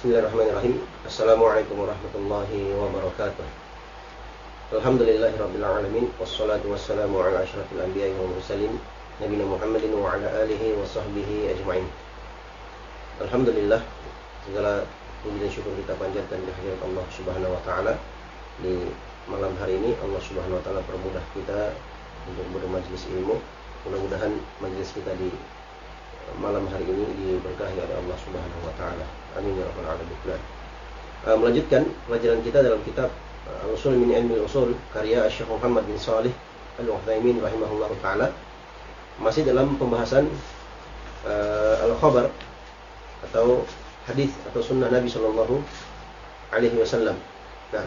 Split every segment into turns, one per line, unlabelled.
Bismillahirrahmanirrahim. Assalamualaikum warahmatullahi wabarakatuh. Alhamdulillahi rabbil alamin wassalatu wassalamu ala asyrafil anbiya'i wal mursalin nabiyina Muhammadin wa ala alihi wa sahbihi ajma'in. Alhamdulillah segala puji dan syukur kita panjatkan di hadirat Allah Subhanahu wa taala di malam hari ini Allah Subhanahu wa taala permudah kita untuk bermajlis ilmu. Mudah-mudahan majlis kita di malam hari ini diberkahi oleh Allah Subhanahu wa taala. Amin ya rabbal alamin. Uh, melanjutkan pelajaran kita dalam kitab uh, Al-Usul min Ilmi Al-Usul karya Syekh Muhammad bin Salih Al-Utsaimin rahimahullahu taala. Masih dalam pembahasan uh, al-khabar atau hadis atau sunnah Nabi sallallahu alaihi wasallam. Nah,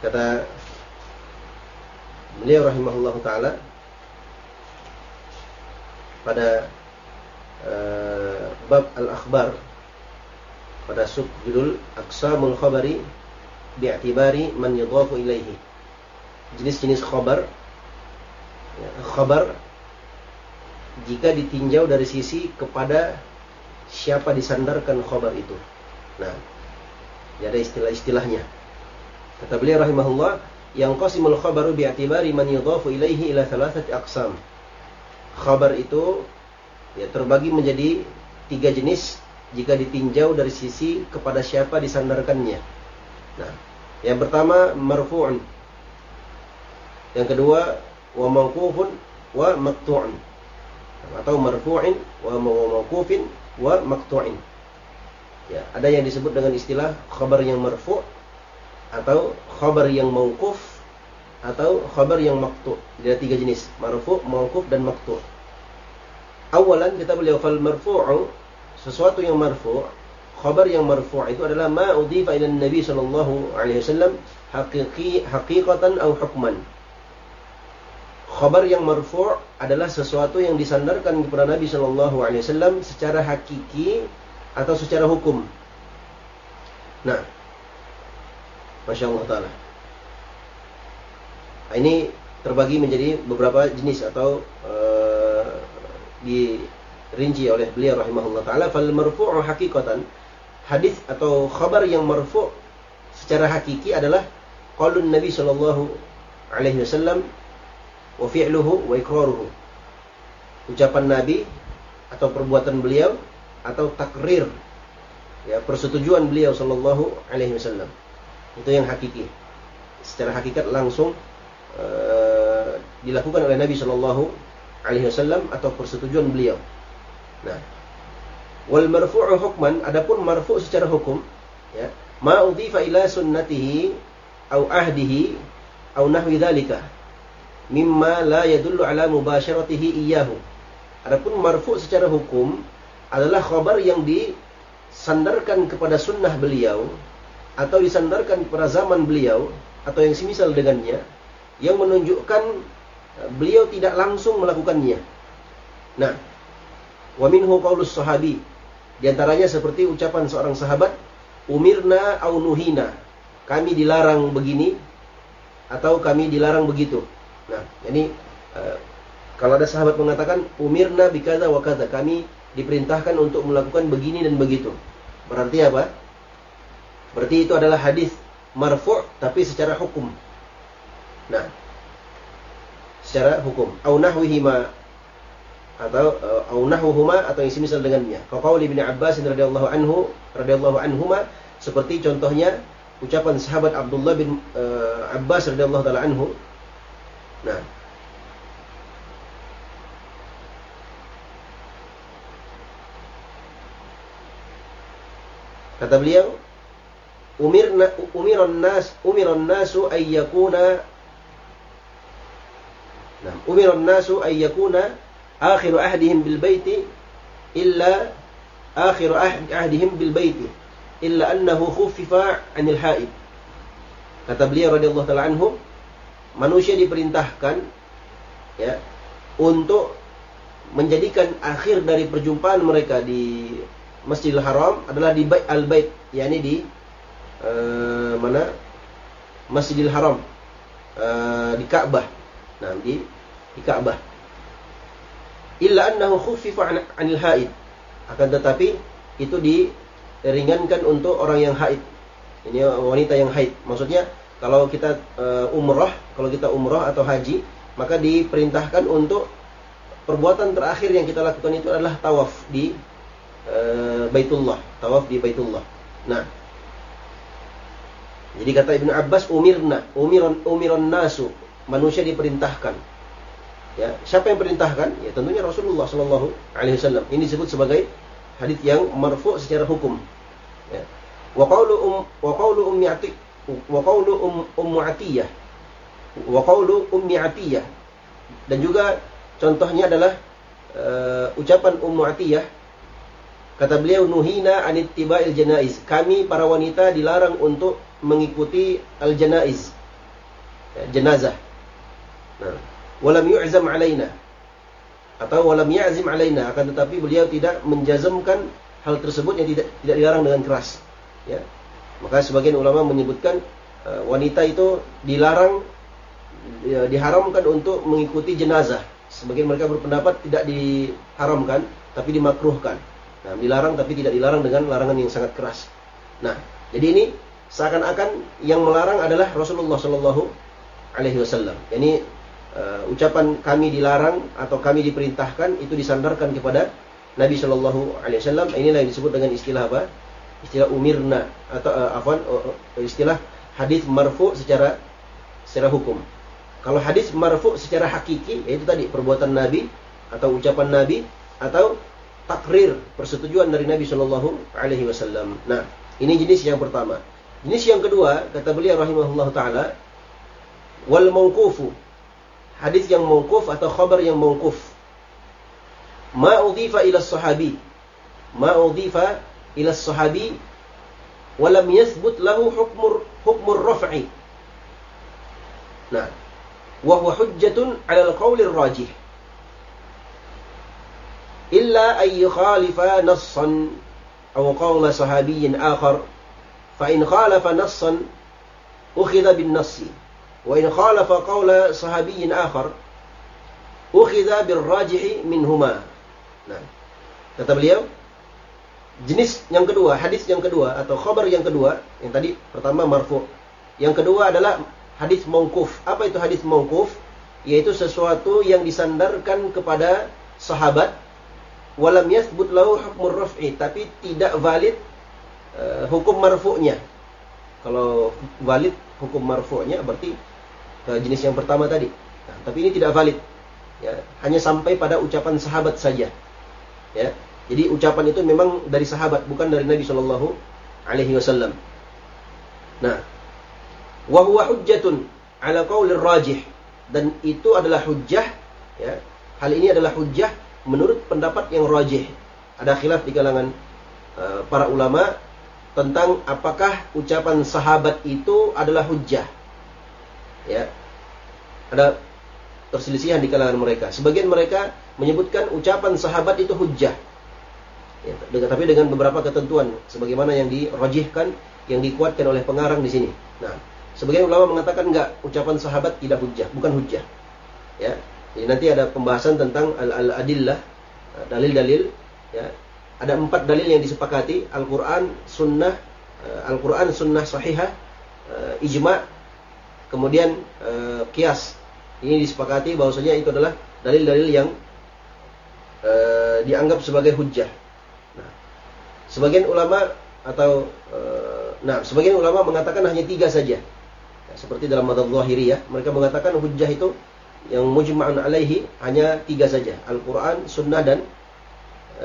kata beliau rahimahullahu taala pada uh, bab al-akhbar pada subjudul aqsamul khabari bi'tibari man yudhafu ilaihi jenis-jenis khabar ya, khabar jika ditinjau dari sisi kepada siapa disandarkan khabar itu. Nah ya ada istilah-istilahnya. Kata beliau rahimahullah yang qasimul khabaru bi'tibari man yudhafu ilaihi ila thalathati aqsam khabar itu ya terbagi menjadi tiga jenis jika ditinjau dari sisi kepada siapa disandarkannya. Nah, yang pertama marfu'un. Yang kedua wa mauqufun wa maqtu'un. Atau marfu'in wa mauqufin wa maqtu'in. Ya, ada yang disebut dengan istilah khabar yang marfu' atau khabar yang mauquf atau khabar yang maktu. Ada tiga jenis, marfu, mauquf dan maktu. Awalan kita beliau fal marfu'u sesuatu yang marfu' khabar yang marfu' itu adalah ma udhifa ila Nabi sallallahu alaihi wasallam haqiqi haqiqatan atau hukman. Khabar yang marfu' adalah sesuatu yang disandarkan kepada Nabi sallallahu alaihi wasallam secara hakiki atau secara hukum. Nah, Masya Allah Ta'ala. Ini terbagi menjadi beberapa jenis atau uh, dirinci oleh beliau rahimahullah taala. Fal marfu'u haqiqatan. Hadis atau khabar yang marfu' secara hakiki adalah qaulun Nabi sallallahu alaihi wasallam wa fi'luhu wa iqraruhu. Ucapan Nabi atau perbuatan beliau atau takrir ya persetujuan beliau sallallahu alaihi wasallam. Itu yang hakiki. Secara hakikat langsung Eh, dilakukan oleh Nabi Shallallahu Alaihi Wasallam atau persetujuan beliau. Nah, wal marfu'u hukman, adapun marfu' secara hukum, ya, ma udhifa ila sunnatihi au ahdihi au nahwi dzalika mimma la yadullu ala mubasharatihi iyyahu. Adapun marfu' secara hukum adalah khabar yang disandarkan kepada sunnah beliau atau disandarkan kepada zaman beliau atau yang semisal dengannya yang menunjukkan eh, beliau tidak langsung melakukannya. Nah, wa minhu qaulus sahabi. Di antaranya seperti ucapan seorang sahabat, umirna au nuhina. Kami dilarang begini atau kami dilarang begitu. Nah, ini uh, kalau ada sahabat mengatakan umirna bikaza wa kaza, kami diperintahkan untuk melakukan begini dan begitu. Berarti apa? Berarti itu adalah hadis marfu' tapi secara hukum. Nah, secara hukum au nahwihima atau uh, au nahwuhuma atau yang semisal dengannya. Qauli Ibnu Abbas radhiyallahu anhu radhiyallahu anhuma seperti contohnya ucapan sahabat Abdullah bin uh, Abbas radhiyallahu taala anhu. Nah, Kata beliau, umirna umiron nas umiron nasu ayyakuna Nah, umiran nasu ay yakuna akhiru ahdihim bil baiti illa akhiru ahdihim bil baiti illa annahu khuffifa 'anil haid. Kata beliau radhiyallahu taala anhu, manusia diperintahkan ya untuk menjadikan akhir dari perjumpaan mereka di Masjidil Haram adalah di Bait Al-Bait, yakni di uh, mana? Masjidil Haram. Uh, di Ka'bah Nah, di Ka'bah. Illa annahu khuffifa 'anil haid. Akan tetapi itu diringankan untuk orang yang haid. Ini wanita yang haid. Maksudnya kalau kita uh, umrah, kalau kita umrah atau haji, maka diperintahkan untuk perbuatan terakhir yang kita lakukan itu adalah tawaf di uh, Baitullah, tawaf di Baitullah. Nah, jadi kata Ibnu Abbas umirna, umiron umiron nasu, manusia diperintahkan. Ya, siapa yang perintahkan? Ya tentunya Rasulullah Shallallahu alaihi wasallam. Ini disebut sebagai hadis yang marfu secara hukum. Ya. Um wa ummi Ati wa um ummu Atiyah wa ummi Atiyah dan juga contohnya adalah uh, ucapan ummu Atiyah kata beliau nuhina anittiba'il janaiz kami para wanita dilarang untuk mengikuti al janaiz ya, jenazah nah walam yu'zam alaina. Atau walam ya'zim alaina. Akan tetapi beliau tidak menjazamkan hal tersebut yang tidak tidak dilarang dengan keras. Ya. Maka sebagian ulama menyebutkan uh, wanita itu dilarang ya, diharamkan untuk mengikuti jenazah. Sebagian mereka berpendapat tidak diharamkan tapi dimakruhkan. Nah dilarang tapi tidak dilarang dengan larangan yang sangat keras. Nah jadi ini seakan-akan yang melarang adalah Rasulullah Shallallahu Alaihi Wasallam. Ini uh, ucapan kami dilarang atau kami diperintahkan itu disandarkan kepada Nabi Shallallahu Alaihi Wasallam. Inilah yang disebut dengan istilah apa? Istilah umirna atau uh, afwan uh, istilah hadis marfu secara secara hukum. Kalau hadis marfu secara hakiki yaitu tadi perbuatan Nabi atau ucapan Nabi atau takrir persetujuan dari Nabi Shallallahu Alaihi Wasallam. Nah, ini jenis yang pertama. Jenis yang kedua kata beliau rahimahullah taala wal mauqufu hadis yang mauquf atau khabar yang mauquf. Ma udhifa ila sahabi. Ma udhifa ila sahabi wa lam yathbut lahu hukmur hukmur raf'i. Nah, wa huwa hujjatun 'ala al-qawl ar-rajih. Yukhalifa nassan aw qawla sahabiyyin akhar fa in khalafa nassan ukhidha وإن خالف قول صحابي آخر أخذ بالراجح منهما minhuma. Nah, kata beliau jenis yang kedua, hadis yang kedua atau khabar yang kedua, yang tadi pertama marfu. Yang kedua adalah hadis mongkuf Apa itu hadis mongkuf Yaitu sesuatu yang disandarkan kepada sahabat walam yasbut lahu hukmur raf'i, tapi tidak valid uh, hukum marfu'nya. Kalau valid hukum marfu'nya berarti ke jenis yang pertama tadi. Nah, tapi ini tidak valid. Ya, hanya sampai pada ucapan sahabat saja. Ya. Jadi ucapan itu memang dari sahabat, bukan dari Nabi Shallallahu alaihi wasallam. Nah, wa huwa hujjatun ala qaulir rajih dan itu adalah hujjah ya. Hal ini adalah hujjah menurut pendapat yang rajih. Ada khilaf di kalangan uh, para ulama tentang apakah ucapan sahabat itu adalah hujjah ya ada perselisihan di kalangan mereka. Sebagian mereka menyebutkan ucapan sahabat itu hujjah. Ya, tapi dengan beberapa ketentuan sebagaimana yang dirajihkan yang dikuatkan oleh pengarang di sini. Nah, sebagian ulama mengatakan enggak, ucapan sahabat tidak hujjah, bukan hujjah. Ya. Jadi nanti ada pembahasan tentang al-adillah, dalil-dalil ya. Ada empat dalil yang disepakati, Al-Qur'an, sunnah, eh, Al-Qur'an, sunnah sahihah, eh, ijma' kemudian kias ini disepakati bahwasanya itu adalah dalil-dalil yang dianggap sebagai hujjah. Nah, sebagian ulama atau nah sebagian ulama mengatakan hanya tiga saja. Ya, seperti dalam madhab ya, mereka mengatakan hujjah itu yang mujma'un alaihi hanya tiga saja, Al-Qur'an, sunnah dan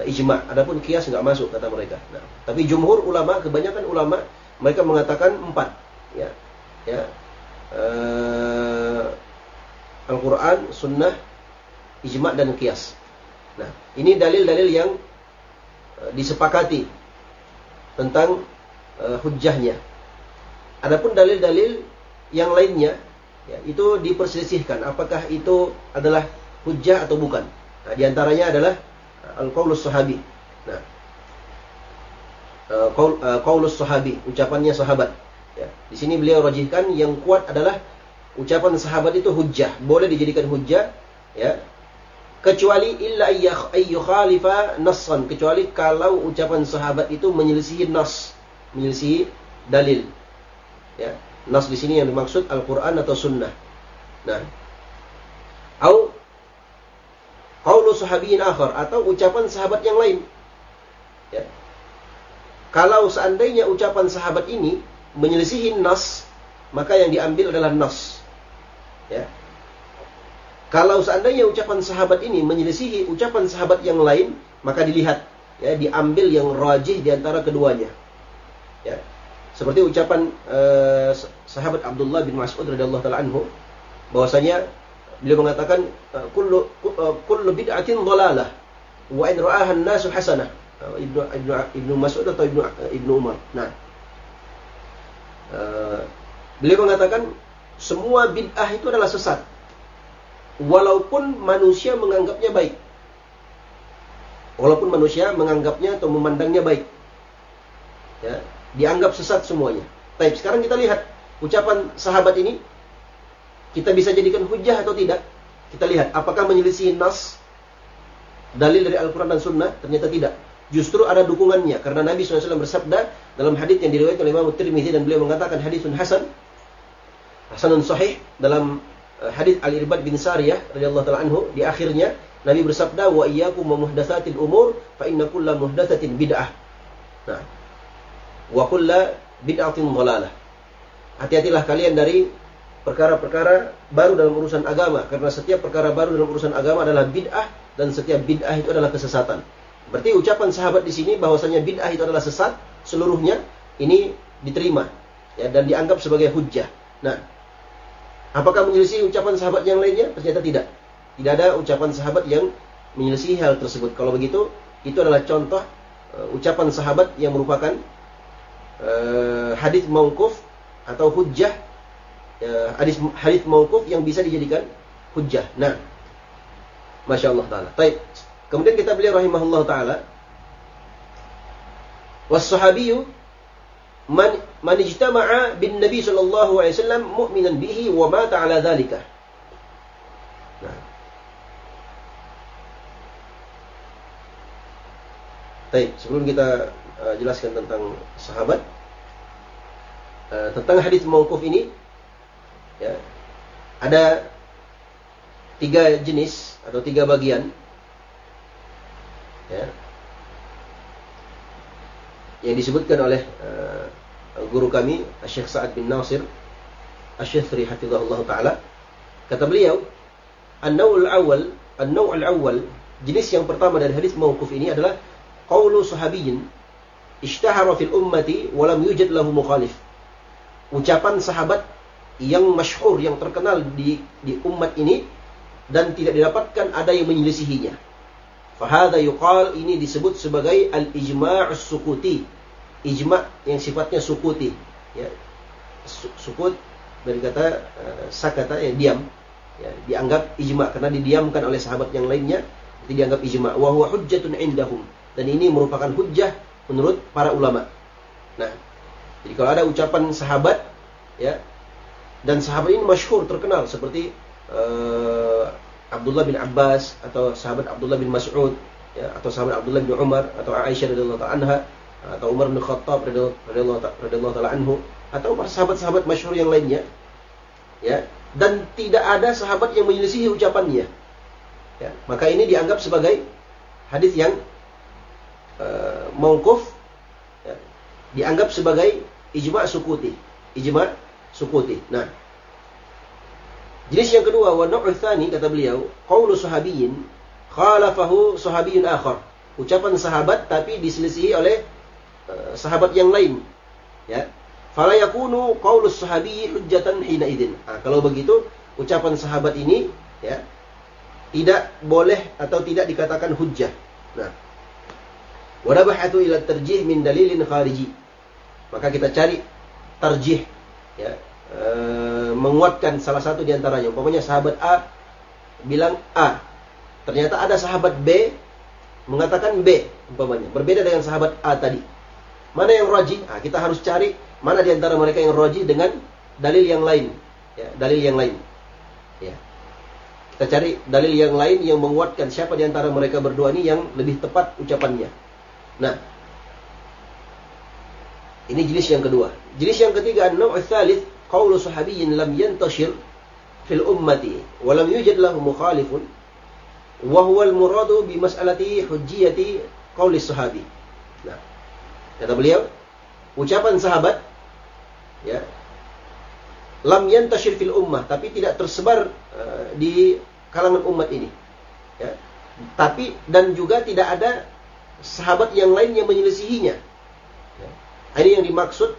ijma'. Adapun kias nggak masuk kata mereka. Nah, tapi jumhur ulama, kebanyakan ulama mereka mengatakan empat. Ya, ya uh, Al-Quran, Sunnah, Ijma' dan Qiyas. Nah, ini dalil-dalil yang uh, disepakati tentang uh, hujjahnya. Adapun dalil-dalil yang lainnya, ya, itu diperselisihkan. Apakah itu adalah hujjah atau bukan? Nah, di antaranya adalah Al-Qaulus Sahabi. Nah, uh, Qaulus Sahabi, ucapannya sahabat. Ya, di sini beliau rajihkan yang kuat adalah ucapan sahabat itu hujjah, boleh dijadikan hujjah, ya. kecuali illa ayyu khalifa nassan. Kecuali kalau ucapan sahabat itu menyelisihi nas menyelisihi dalil. Ya. Nas di sini yang dimaksud Al-Qur'an atau sunnah. Nah. Au qaulu sahabiyin akhar atau ucapan sahabat yang lain. Ya. Kalau seandainya ucapan sahabat ini menyelisihi nas maka yang diambil adalah nas. Ya. Kalau seandainya ucapan sahabat ini menyelisihi ucapan sahabat yang lain, maka dilihat. Ya diambil yang rajih di antara keduanya. Ya. Seperti ucapan uh, sahabat Abdullah bin Mas'ud radhiyallahu taala anhu bahwasanya beliau mengatakan eh, kullu uh, kullu bid'atin dhalalah wa in ra'aha an-nasu hasanah. Uh, Ibnu Ibnu Ibnu Mas'ud atau Ibnu Ibnu Umar. Nah. Beliau mengatakan semua bid'ah itu adalah sesat walaupun manusia menganggapnya baik. Walaupun manusia menganggapnya atau memandangnya baik. Ya, dianggap sesat semuanya. Baik, sekarang kita lihat ucapan sahabat ini kita bisa jadikan hujah atau tidak? Kita lihat apakah menyelisih nas dalil dari Al-Qur'an dan Sunnah? Ternyata tidak. Justru ada dukungannya karena Nabi SAW bersabda dalam hadis yang diriwayatkan oleh Imam Tirmizi dan beliau mengatakan hadisun hasan hasanun sahih dalam Eh, hadis Al-Irbad bin Sariyah radhiyallahu taala anhu di akhirnya Nabi bersabda wa iyyakum muhdatsatil umur fa inna kulla muhdatsatin bid'ah. Nah. Wa kulla bid'atin dhalalah. Hati-hatilah kalian dari perkara-perkara baru dalam urusan agama karena setiap perkara baru dalam urusan agama adalah bid'ah dan setiap bid'ah itu adalah kesesatan. Berarti ucapan sahabat di sini bahwasanya bid'ah itu adalah sesat seluruhnya ini diterima ya dan dianggap sebagai hujjah. Nah, Apakah menyelisih ucapan sahabat yang lainnya? Ternyata tidak. Tidak ada ucapan sahabat yang menyelisih hal tersebut. Kalau begitu, itu adalah contoh uh, ucapan sahabat yang merupakan uh, hadis mauquf atau hujjah hadis hadis mauquf yang bisa dijadikan hujjah. Nah, masya Allah taala. Baik. Kemudian kita beliau rahimahullah taala was sahabiyyu man man ijtama'a bin Nabi sallallahu alaihi wasallam mu'minan bihi wa mata ala dzalika. Nah. Baik, sebelum kita uh, jelaskan tentang sahabat uh, tentang hadis mauquf ini ya. Ada tiga jenis atau tiga bagian. Ya. Yang disebutkan oleh uh, guru kami Syekh Sa'ad bin Nasir Asy-Syafri hafizahullah taala. Kata beliau an-naw'ul awal an-naw'ul awal jenis yang pertama dari hadis mauquf ini adalah qaulu sahabiyyin ishtahara fil ummati wa lam yujad lahu mukhalif. Ucapan sahabat yang masyhur yang terkenal di di umat ini dan tidak didapatkan ada yang menyelisihinya. Fahada yuqal ini disebut sebagai al-ijma' sukuti ijma yang sifatnya sukuti. Ya. Sukut dari kata uh, sakata yang diam. Ya dianggap ijma karena didiamkan oleh sahabat yang lainnya itu dianggap ijma. Wa huwa hujjatun indahum. Dan ini merupakan hujjah menurut para ulama. Nah jadi kalau ada ucapan sahabat ya dan sahabat ini masyhur terkenal seperti uh, Abdullah bin Abbas atau sahabat Abdullah bin Mas'ud ya atau sahabat Abdullah bin Umar atau Aisyah radhiyallahu anha atau Umar bin Khattab radhiyallahu taala anhu atau para sahabat-sahabat masyhur yang lainnya ya. Dan tidak ada sahabat yang menyelisihi ucapannya ya. Maka ini dianggap sebagai hadis yang uh, mauquf ya, dianggap sebagai ijma' sukuti ijma' sukuti nah jenis yang kedua wa nau'u kata beliau qaulu sahabiyyin khalafahu sahabiyyun akhar ucapan sahabat tapi diselisihi oleh Eh, sahabat yang lain. Ya. Fala yakunu qaulus sahabi hujjatan hina idin. Nah, kalau begitu ucapan sahabat ini ya tidak boleh atau tidak dikatakan hujjah. Nah. Wadabahatu ila tarjih min dalilin khariji. Maka kita cari tarjih ya e, menguatkan salah satu di antaranya. Umpamanya sahabat A bilang A. Ternyata ada sahabat B mengatakan B umpamanya. Berbeda dengan sahabat A tadi. Mana yang roji? Nah, kita harus cari mana di antara mereka yang roji dengan dalil yang lain. Ya, dalil yang lain. Ya. Kita cari dalil yang lain yang menguatkan siapa di antara mereka berdua ini yang lebih tepat ucapannya. Nah, ini jenis yang kedua. Jenis yang ketiga, an-naw' tsalits qawlu sahabiyyin lam yantashir fil ummati wa lam yujad lahu mukhalifun wa huwa al-muradu bi mas'alati hujjiyati qawli sahabi. Nah, kata beliau, ucapan sahabat ya lam yantashir fil ummah tapi tidak tersebar uh, di kalangan umat ini ya tapi dan juga tidak ada sahabat yang lain yang menyelisihinya ya. Ini yang dimaksud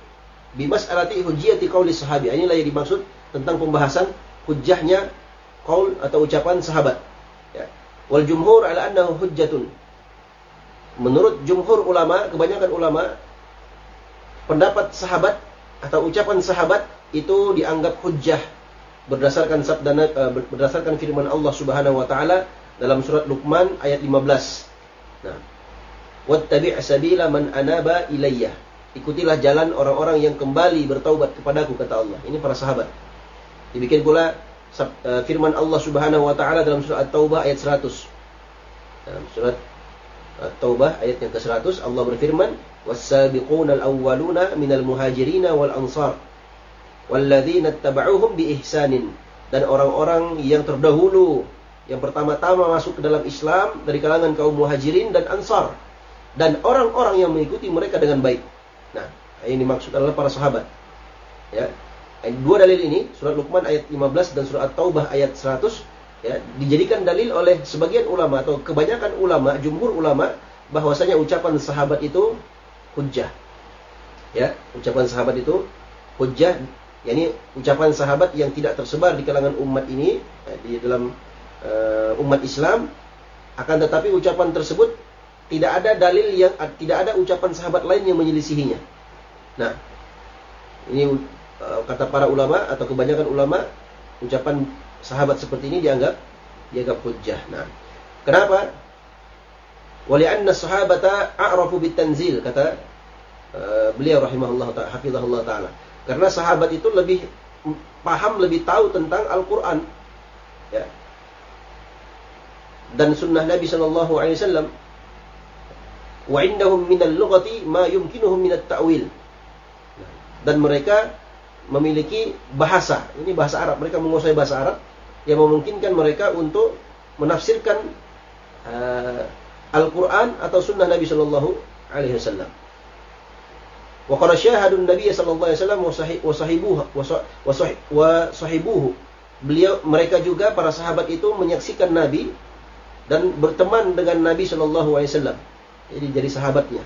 bimas alati hujjiyati qauli sahabi. Inilah yang dimaksud tentang pembahasan hujjahnya qaul atau ucapan sahabat. Ya. Wal jumhur ala annahu hujjatun. Menurut jumhur ulama kebanyakan ulama pendapat sahabat atau ucapan sahabat itu dianggap hujjah berdasarkan sabda uh, berdasarkan firman Allah Subhanahu wa taala dalam surat Luqman ayat 15. Nah, wattabi' sabila man anaba ilayya. Ikutilah jalan orang-orang yang kembali bertaubat kepadaku kata Allah. Ini para sahabat. Dibikin pula uh, firman Allah Subhanahu wa taala dalam surat At-Taubah ayat 100. Dalam surat At-Taubah ayat yang ke-100 Allah berfirman, "Was-sabiquna al-awwaluna minal muhajirin wal ansar walladzina tabauhum bi ihsanin." Dan orang-orang yang terdahulu yang pertama-tama masuk ke dalam Islam dari kalangan kaum muhajirin dan ansar dan orang-orang yang mengikuti mereka dengan baik. Nah, ini maksud adalah para sahabat. Ya. Dua dalil ini, surat Luqman ayat 15 dan surat At-Taubah ayat 100 ya, dijadikan dalil oleh sebagian ulama atau kebanyakan ulama, jumhur ulama bahwasanya ucapan sahabat itu hujjah. Ya, ucapan sahabat itu hujjah, yakni ucapan sahabat yang tidak tersebar di kalangan umat ini ya, di dalam uh, umat Islam akan tetapi ucapan tersebut tidak ada dalil yang tidak ada ucapan sahabat lain yang menyelisihinya. Nah, ini uh, kata para ulama atau kebanyakan ulama ucapan sahabat seperti ini dianggap dianggap hujjah. Nah, kenapa? Wali'anna sahabata a'rafu bitanzil kata uh, beliau rahimahullah taala hafizahullah taala. Karena sahabat itu lebih paham lebih tahu tentang Al-Qur'an. Ya. Dan sunnah Nabi sallallahu alaihi wasallam wa indahum minal lughati ma yumkinuhum minat ta'wil. Dan mereka memiliki bahasa. Ini bahasa Arab. Mereka menguasai bahasa Arab yang memungkinkan mereka untuk menafsirkan uh, Al-Quran atau Sunnah Nabi Shallallahu Alaihi Wasallam. Wa qad syahadun Nabi sallallahu alaihi wasallam wa sahibuhu. Beliau mereka juga para sahabat itu menyaksikan Nabi dan berteman dengan Nabi sallallahu alaihi wasallam. Jadi jadi sahabatnya.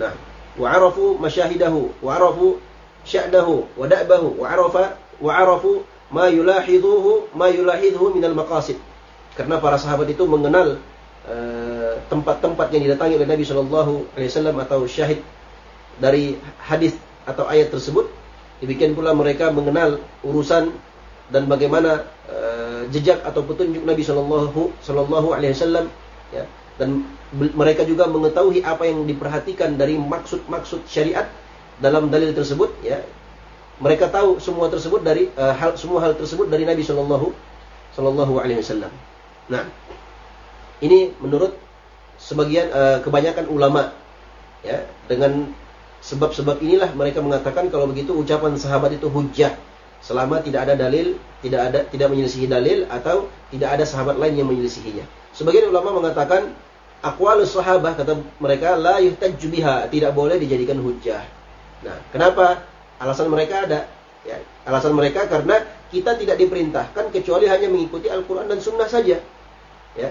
Nah, wa arafu masyahidahu wa arafu sya'dahu wa da'bahu wa arafa wa arafu ma yulahidhuhu ma yulahidhu minal maqasid. Karena para sahabat itu mengenal eh, tempat-tempat uh, yang didatangi oleh Nabi Shallallahu Alaihi Wasallam atau syahid dari hadis atau ayat tersebut. Demikian pula mereka mengenal urusan dan bagaimana uh, jejak atau petunjuk Nabi Shallallahu Shallallahu Alaihi Wasallam. Ya. Dan mereka juga mengetahui apa yang diperhatikan dari maksud-maksud syariat dalam dalil tersebut. Ya mereka tahu semua tersebut dari uh, hal semua hal tersebut dari Nabi Shallallahu Shallallahu Alaihi Wasallam. Nah, ini menurut sebagian uh, kebanyakan ulama, ya dengan sebab-sebab inilah mereka mengatakan kalau begitu ucapan sahabat itu hujah selama tidak ada dalil, tidak ada tidak menyelisihi dalil atau tidak ada sahabat lain yang menyelisihinya. Sebagian ulama mengatakan aqwalus sahabah kata mereka la yuhtajju biha, tidak boleh dijadikan hujah. Nah, kenapa? Alasan mereka ada. Ya, alasan mereka karena kita tidak diperintahkan kecuali hanya mengikuti Al-Quran dan Sunnah saja. Ya.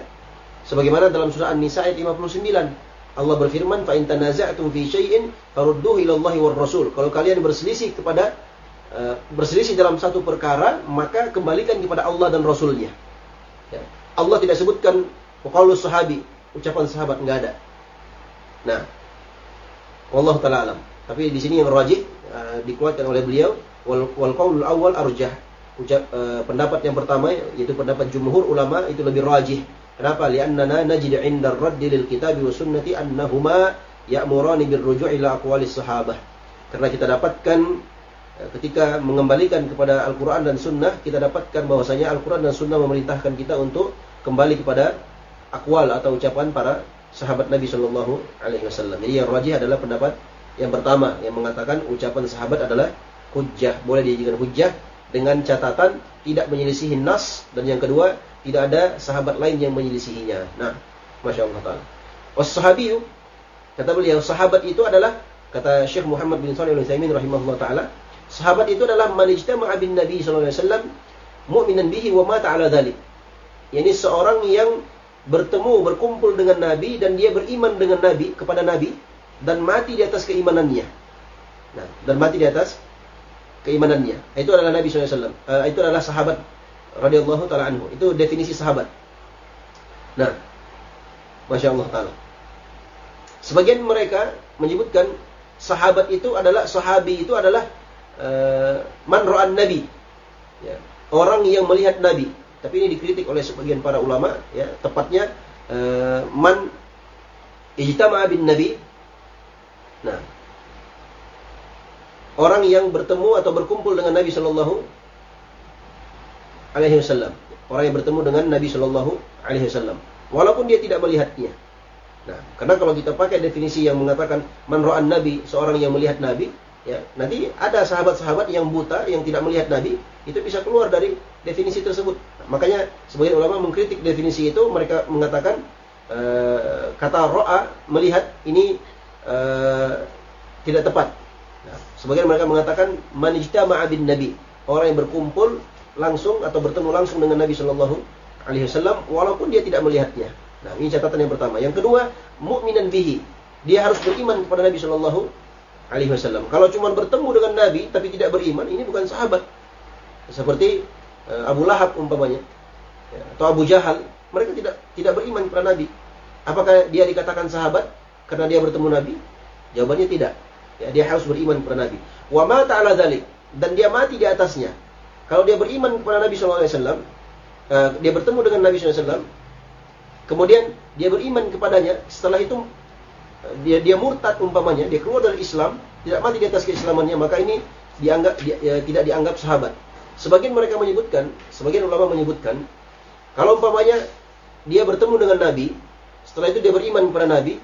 Sebagaimana dalam surah An-Nisa ayat 59. Allah berfirman, "Fa in tanaza'tum fi syai'in farudduhu ila Allah war Rasul." Kalau kalian berselisih kepada uh, berselisih dalam satu perkara, maka kembalikan kepada Allah dan Rasulnya. Ya. Allah tidak sebutkan qaulus sahabi, ucapan sahabat enggak ada. Nah, Allah taala alam. Tapi di sini yang rajih uh, dikuatkan oleh beliau wal, wal qaulul awal arjah. Ucap, uh, pendapat yang pertama yaitu pendapat jumhur ulama itu lebih rajih. Kenapa? Li'annana najid 'inda ar-radd lil kitabi wa sunnati annahuma ya'murani birruju' ila aqwalis sahabah. Karena kita dapatkan Ya, ketika mengembalikan kepada Al-Quran dan Sunnah, kita dapatkan bahwasanya Al-Quran dan Sunnah memerintahkan kita untuk kembali kepada akwal atau ucapan para sahabat Nabi Shallallahu Alaihi Wasallam. Jadi yang rajih adalah pendapat yang pertama yang mengatakan ucapan sahabat adalah hujjah, boleh dijadikan hujjah dengan catatan tidak menyelisihi nas dan yang kedua tidak ada sahabat lain yang menyelisihinya. Nah, masya Allah taala. Wassahabiyu kata beliau sahabat itu adalah kata Syekh Muhammad bin Shalih Al Utsaimin rahimahullah taala Sahabat itu adalah man ijtama'a bin Nabi sallallahu alaihi wasallam mu'minan bihi wa mata ala dhalik. Yani seorang yang bertemu, berkumpul dengan Nabi dan dia beriman dengan Nabi kepada Nabi dan mati di atas keimanannya. Nah, dan mati di atas keimanannya. Itu adalah Nabi wasallam. Uh, itu adalah sahabat radhiyallahu taala anhu. Itu definisi sahabat. Nah, Masya Allah Ta'ala. Sebagian mereka menyebutkan sahabat itu adalah, sahabi itu adalah uh, man nabi ya, orang yang melihat nabi tapi ini dikritik oleh sebagian para ulama ya tepatnya uh, man ijtama'a bin nabi. Nah orang yang bertemu atau berkumpul dengan Nabi Shallallahu Alaihi Wasallam. Orang yang bertemu dengan Nabi Shallallahu Alaihi Wasallam. Walaupun dia tidak melihatnya. Nah karena kalau kita pakai definisi yang mengatakan man ra'an nabi seorang yang melihat nabi ya nanti ada sahabat-sahabat yang buta yang tidak melihat Nabi itu bisa keluar dari definisi tersebut makanya sebagian ulama mengkritik definisi itu. Mereka mengatakan uh, kata roa melihat ini uh, tidak tepat. Nah, sebagian mereka mengatakan manijtama'a bin nabi. Orang yang berkumpul langsung atau bertemu langsung dengan Nabi Shallallahu Alaihi Wasallam walaupun dia tidak melihatnya. Nah ini catatan yang pertama. Yang kedua mukminan bihi. Dia harus beriman kepada Nabi Shallallahu alaihi wasallam. Kalau cuma bertemu dengan Nabi tapi tidak beriman, ini bukan sahabat. Seperti Abu Lahab umpamanya ya, atau Abu Jahal, mereka tidak tidak beriman kepada Nabi. Apakah dia dikatakan sahabat karena dia bertemu Nabi? Jawabannya tidak. Ya, dia harus beriman kepada Nabi. Wa ma ta'ala dzalik dan dia mati di atasnya. Kalau dia beriman kepada Nabi wasallam, uh, dia bertemu dengan Nabi wasallam, kemudian dia beriman kepadanya, setelah itu dia dia murtad umpamanya, dia keluar dari Islam, tidak mati di atas keislamannya, maka ini dianggap dia, ya, tidak dianggap sahabat. Sebagian mereka menyebutkan, sebagian ulama menyebutkan, kalau umpamanya dia bertemu dengan Nabi, setelah itu dia beriman kepada Nabi,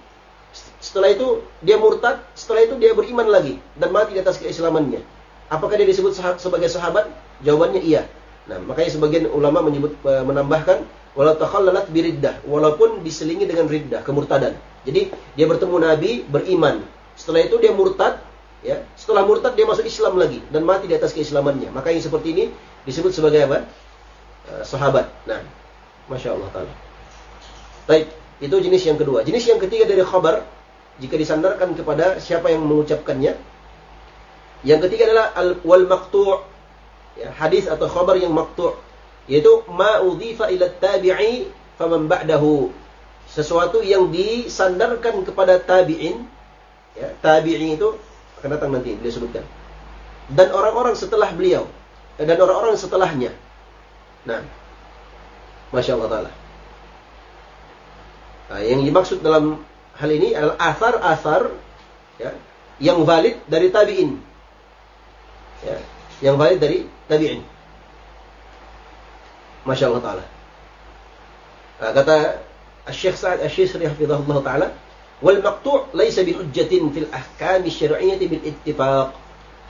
setelah itu dia murtad, setelah itu dia beriman lagi dan mati di atas keislamannya. Apakah dia disebut sebagai sahabat? Jawabannya iya. Nah, makanya sebagian ulama menyebut eh, menambahkan walau takhallalat biriddah, walaupun diselingi dengan riddah, kemurtadan. Jadi dia bertemu Nabi, beriman. Setelah itu dia murtad, ya. Setelah murtad dia masuk Islam lagi dan mati di atas keislamannya. Maka yang seperti ini disebut sebagai apa? Uh, sahabat. Nah, masya Allah taala. Baik, itu jenis yang kedua. Jenis yang ketiga dari khabar jika disandarkan kepada siapa yang mengucapkannya. Yang ketiga adalah al wal maqtu' ya, hadis atau khabar yang maqtu' yaitu ma udhifa ila tabi'i faman ba'dahu sesuatu yang disandarkan kepada tabi'in ya, tabi'in itu akan datang nanti beliau sebutkan. Dan orang-orang setelah beliau dan orang-orang setelahnya. Nah Masya Allah Ta'ala. Nah, yang dimaksud dalam hal ini adalah asar-asar ya, yang valid dari tabi'in. Ya, yang valid dari tabi'in. Masya Allah Ta'ala. Nah, kata Syekh Sa'ad Asy-Syisri hafizahullah taala wal maqtu' laisa bi hujjatin fil ahkam syar'iyyah bil ittifaq.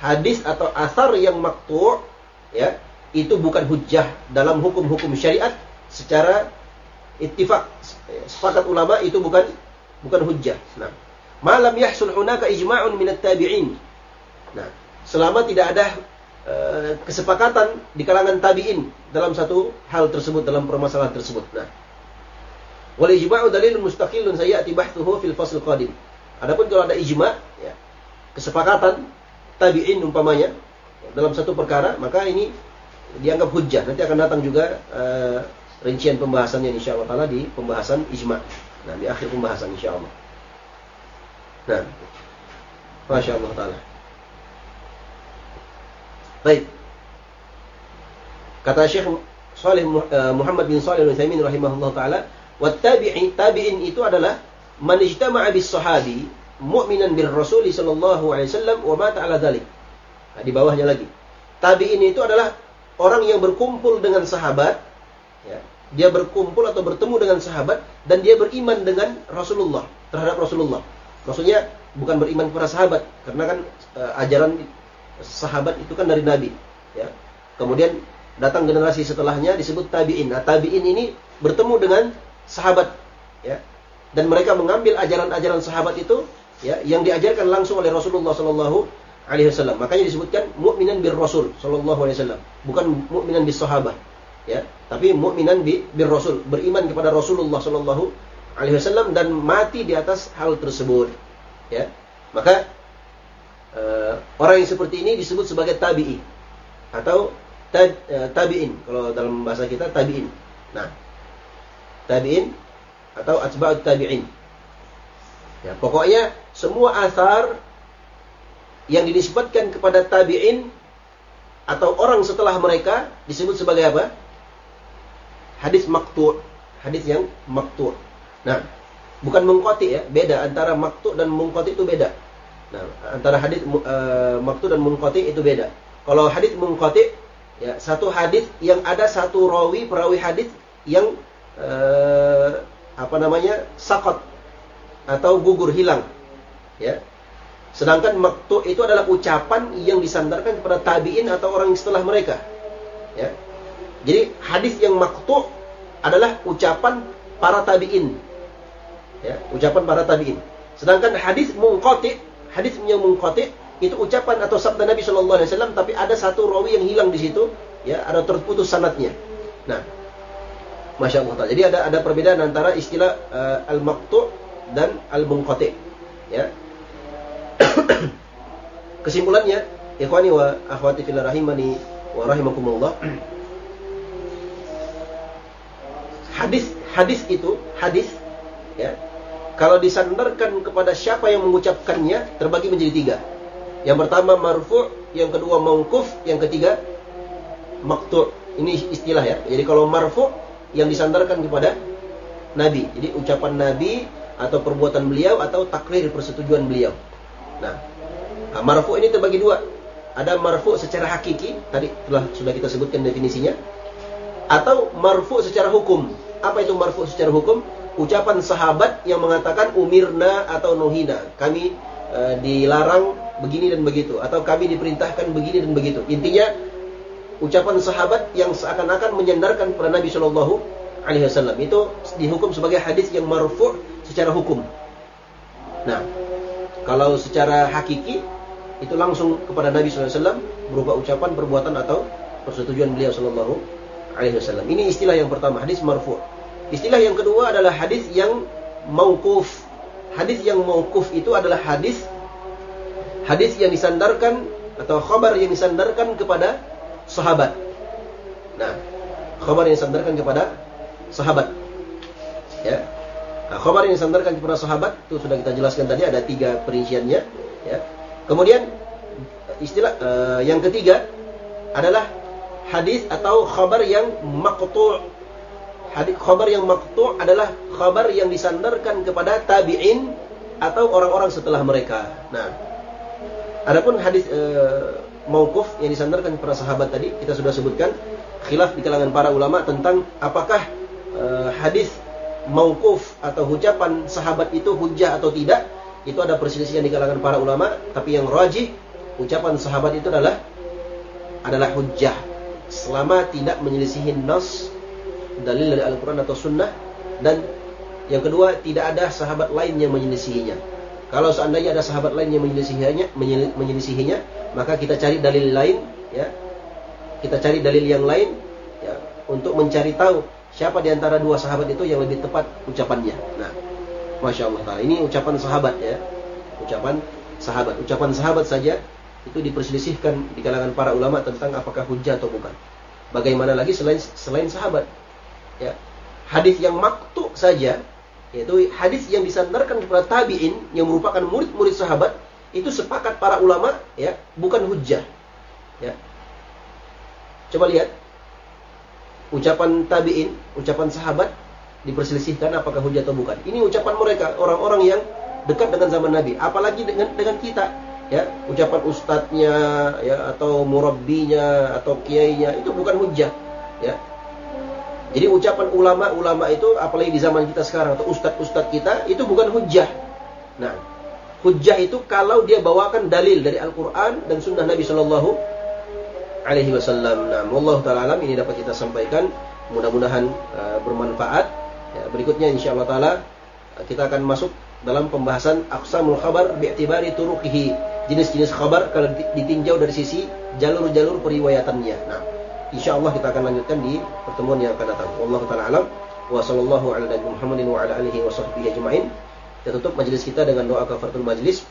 Hadis atau asar yang maqtu' ya, itu bukan hujjah dalam hukum-hukum syariat secara ittifaq. Sepakat ulama itu bukan bukan hujjah. Nah, malam yahsul hunaka ijma'un min tabi'in. Nah, selama tidak ada uh, kesepakatan di kalangan tabi'in dalam satu hal tersebut dalam permasalahan tersebut. Nah, Wal ijma'u dalilun mustaqillun sayati bahthuhu fil fasl qadim. Adapun kalau ada ijma' ya, kesepakatan tabi'in umpamanya ya, dalam satu perkara, maka ini dianggap hujjah. Nanti akan datang juga uh, rincian pembahasannya insyaallah taala di pembahasan ijma'. Nah, di akhir pembahasan insyaallah. Nah. Masya Allah taala. Baik. Kata Syekh Salih eh, Muhammad bin Salih Al-Utsaimin rahimahullah taala, Wattabi'i tabi'in itu adalah man ijtama'a bis sahabi mu'minan bir rasul sallallahu alaihi wasallam wa mata ala dhalik. Nah, di bawahnya lagi. Tabi'in itu adalah orang yang berkumpul dengan sahabat, ya, dia berkumpul atau bertemu dengan sahabat dan dia beriman dengan Rasulullah terhadap Rasulullah. Maksudnya bukan beriman kepada sahabat karena kan e, ajaran sahabat itu kan dari Nabi, ya. Kemudian datang generasi setelahnya disebut tabi'in. Nah, tabi'in ini bertemu dengan sahabat, ya. Dan mereka mengambil ajaran-ajaran sahabat itu ya yang diajarkan langsung oleh Rasulullah sallallahu alaihi wasallam. Makanya disebutkan mukminan bir Rasul sallallahu alaihi wasallam, bukan mukminan bis sahabat. Ya, tapi mukminan bi bir Rasul, beriman kepada Rasulullah sallallahu alaihi wasallam dan mati di atas hal tersebut. Ya. Maka uh, orang yang seperti ini disebut sebagai tabi'i atau uh, tabi'in kalau dalam bahasa kita tabi'in. Nah, tabi'in atau atba'ut tabi'in. Ya, pokoknya semua asar yang dinisbatkan kepada tabi'in atau orang setelah mereka disebut sebagai apa? Hadis maktu', hadis yang maktu'. Nah, bukan mengkoti ya, beda antara maktu' dan mengkoti itu beda. Nah, antara hadis uh, maktu' dan mengkoti itu beda. Kalau hadis mengkoti ya satu hadis yang ada satu rawi perawi hadis yang uh, apa namanya? sakot atau gugur hilang. Ya, Sedangkan maktu itu adalah ucapan yang disandarkan kepada tabi'in atau orang setelah mereka. Ya. Jadi hadis yang maktu adalah ucapan para tabi'in. Ya, ucapan para tabi'in. Sedangkan hadis mungqati, hadis yang mungqati itu ucapan atau sabda Nabi Shallallahu alaihi wasallam tapi ada satu rawi yang hilang di situ, ya, ada terputus sanatnya. Nah, Masya Allah. Jadi ada ada perbedaan antara istilah uh, al-maqtu dan al-munqati. Ya. Kesimpulannya, ikhwani wa akhwati fillah rahimani wa rahimakumullah. Hadis hadis itu, hadis ya. Kalau disandarkan kepada siapa yang mengucapkannya terbagi menjadi tiga. Yang pertama marfu, yang kedua mauquf, yang ketiga maktu. Ini istilah ya. Jadi kalau marfu yang disandarkan kepada Nabi. Jadi ucapan Nabi atau perbuatan beliau atau takrir persetujuan beliau. Nah, marfu ini terbagi dua. Ada marfu secara hakiki, tadi telah sudah kita sebutkan definisinya. Atau marfu secara hukum. Apa itu marfu secara hukum? Ucapan sahabat yang mengatakan umirna atau nuhina. Kami e, dilarang begini dan begitu. Atau kami diperintahkan begini dan begitu. Intinya, ucapan sahabat yang seakan-akan menyandarkan kepada Nabi Shallallahu Alaihi Wasallam itu dihukum sebagai hadis yang marfu secara hukum. Nah, kalau secara hakiki itu langsung kepada Nabi SAW berupa ucapan, perbuatan atau persetujuan beliau Sallallahu Alaihi Wasallam. Ini istilah yang pertama, hadis marfu. Istilah yang kedua adalah hadis yang mauquf. Hadis yang mauquf itu adalah hadis hadis yang disandarkan atau khabar yang disandarkan kepada sahabat. Nah, khabar yang disandarkan kepada sahabat. Ya, Nah, khabar yang disandarkan kepada sahabat itu sudah kita jelaskan tadi ada tiga perinciannya. Ya. Kemudian istilah uh, yang ketiga adalah hadis atau khabar yang maqtu'. Hadis khabar yang maqtu' adalah khabar yang disandarkan kepada tabi'in atau orang-orang setelah mereka. Nah, adapun hadis uh, mauquf yang disandarkan kepada sahabat tadi kita sudah sebutkan khilaf di kalangan para ulama tentang apakah uh, hadis mauquf atau ucapan sahabat itu hujah atau tidak, itu ada perselisihan di kalangan para ulama, tapi yang rajih ucapan sahabat itu adalah adalah hujjah selama tidak menyelisihi nas dalil dari Al-Qur'an atau sunnah dan yang kedua tidak ada sahabat lain yang menyelisihinya. Kalau seandainya ada sahabat lain yang menyelisihinya, menyelisihinya, maka kita cari dalil lain ya. Kita cari dalil yang lain ya untuk mencari tahu Siapa di antara dua sahabat itu yang lebih tepat ucapannya? Nah, masya Allah taala. Ini ucapan sahabat ya, ucapan sahabat. Ucapan sahabat saja itu diperselisihkan di kalangan para ulama tentang apakah hujah atau bukan. Bagaimana lagi selain selain sahabat? Ya, hadis yang maktu saja, yaitu hadis yang disandarkan kepada tabiin yang merupakan murid-murid sahabat itu sepakat para ulama ya bukan hujah. Ya. Coba lihat ucapan tabi'in, ucapan sahabat diperselisihkan apakah hujah atau bukan. Ini ucapan mereka, orang-orang yang dekat dengan zaman Nabi. Apalagi dengan dengan kita ya ucapan ustadznya ya atau murabbinya atau kiainya itu bukan hujah ya jadi ucapan ulama-ulama itu apalagi di zaman kita sekarang atau ustadz-ustadz kita itu bukan hujah. Nah, hujah itu kalau dia bawakan dalil dari Al-Qur'an dan sunnah Nabi Shallallahu alaihi wasallam. Nah, Allah taala alam ini dapat kita sampaikan. Mudah-mudahan uh, bermanfaat. Ya, berikutnya insyaallah taala kita akan masuk dalam pembahasan aqsamul khabar bi'tibari turuqihi. Jenis-jenis khabar kalau ditinjau dari sisi jalur-jalur periwayatannya. Nah, Insya Allah kita akan lanjutkan di pertemuan yang akan datang. Wallahu taala alam wa sallallahu ala nabi Muhammadin wa ala alihi wa sahbihi ajma'in. Kita tutup majelis kita dengan doa kafaratul majlis.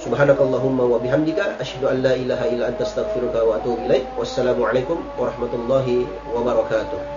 Subhanakallahumma wa bihamdika asyhadu an la ilaha illa anta astaghfiruka wa atubu ilaik. Wassalamu alaikum warahmatullahi wabarakatuh.